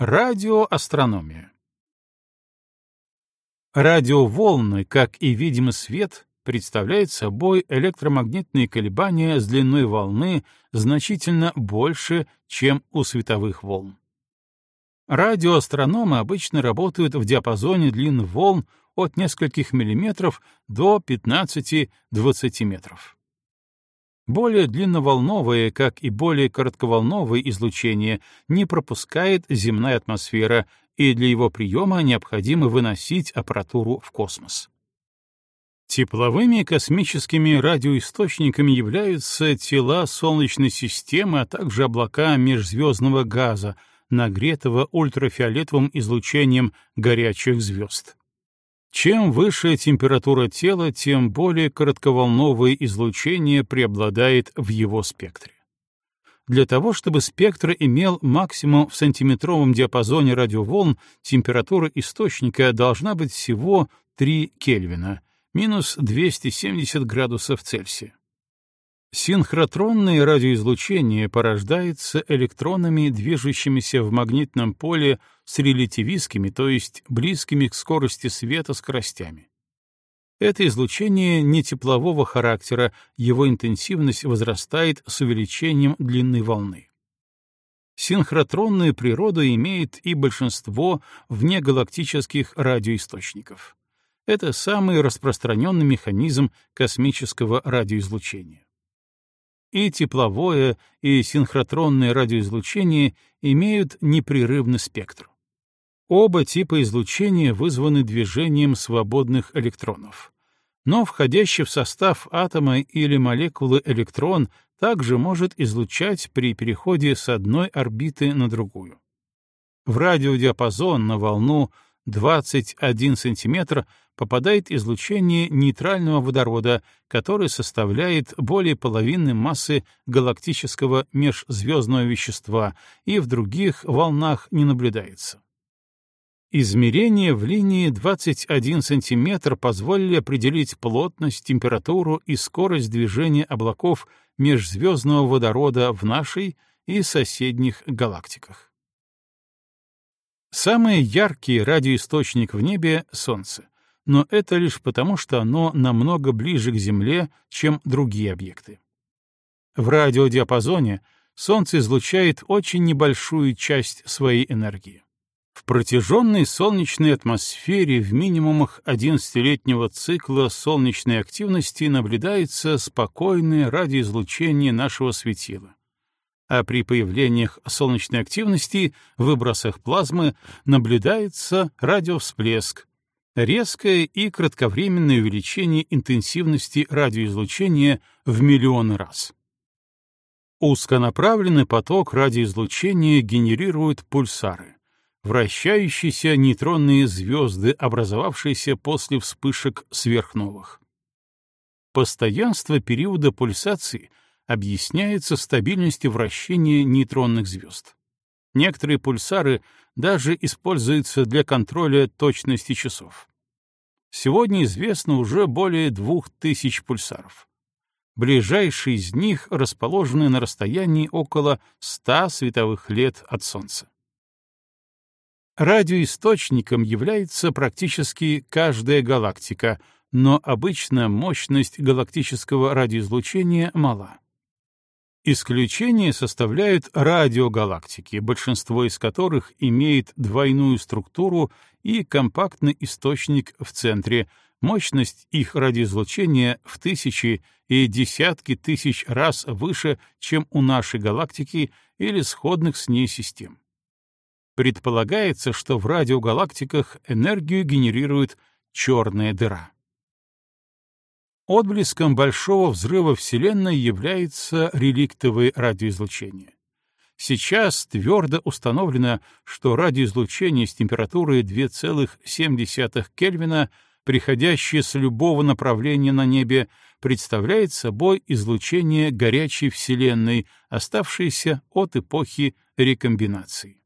Радиоастрономия Радиоволны, как и видимый свет, представляют собой электромагнитные колебания с длиной волны значительно больше, чем у световых волн. Радиоастрономы обычно работают в диапазоне длин волн от нескольких миллиметров до 15-20 метров. Более длинноволновое, как и более коротковолновое излучение не пропускает земная атмосфера, и для его приема необходимо выносить аппаратуру в космос. Тепловыми космическими радиоисточниками являются тела Солнечной системы, а также облака межзвездного газа, нагретого ультрафиолетовым излучением горячих звезд. Чем выше температура тела, тем более коротковолновое излучение преобладает в его спектре. Для того, чтобы спектр имел максимум в сантиметровом диапазоне радиоволн, температура источника должна быть всего 3 Кельвина, минус 270 градусов Цельсия. Синхротронное радиоизлучение порождается электронами, движущимися в магнитном поле с релятивистскими, то есть близкими к скорости света скоростями. Это излучение не теплового характера, его интенсивность возрастает с увеличением длины волны. Синхротронную природу имеет и большинство внегалактических радиоисточников. Это самый распространенный механизм космического радиоизлучения и тепловое, и синхротронное радиоизлучение имеют непрерывный спектр. Оба типа излучения вызваны движением свободных электронов. Но входящий в состав атома или молекулы электрон также может излучать при переходе с одной орбиты на другую. В радиодиапазон на волну 21 см попадает излучение нейтрального водорода, который составляет более половины массы галактического межзвездного вещества и в других волнах не наблюдается. Измерения в линии 21 см позволили определить плотность, температуру и скорость движения облаков межзвездного водорода в нашей и соседних галактиках. Самый яркий радиоисточник в небе — Солнце но это лишь потому, что оно намного ближе к Земле, чем другие объекты. В радиодиапазоне Солнце излучает очень небольшую часть своей энергии. В протяженной солнечной атмосфере в минимумах 11-летнего цикла солнечной активности наблюдается спокойное радиоизлучение нашего светила. А при появлениях солнечной активности выбросах плазмы наблюдается радиовсплеск, резкое и кратковременное увеличение интенсивности радиоизлучения в миллион раз. Узконаправленный поток радиоизлучения генерирует пульсары, вращающиеся нейтронные звезды, образовавшиеся после вспышек сверхновых. Постоянство периода пульсации объясняется стабильностью вращения нейтронных звезд. Некоторые пульсары даже используются для контроля точности часов. Сегодня известно уже более двух тысяч пульсаров. Ближайшие из них расположены на расстоянии около 100 световых лет от Солнца. Радиоисточником является практически каждая галактика, но обычно мощность галактического радиоизлучения мала. Исключение составляют радиогалактики, большинство из которых имеет двойную структуру и компактный источник в центре, мощность их радиоизлучения в тысячи и десятки тысяч раз выше, чем у нашей галактики или сходных с ней систем. Предполагается, что в радиогалактиках энергию генерирует черная дыра. Отблеском большого взрыва Вселенной является реликтовое радиоизлучение. Сейчас твердо установлено, что радиоизлучение с температурой 2,7 Кельвина, приходящее с любого направления на небе, представляет собой излучение горячей Вселенной, оставшееся от эпохи рекомбинации.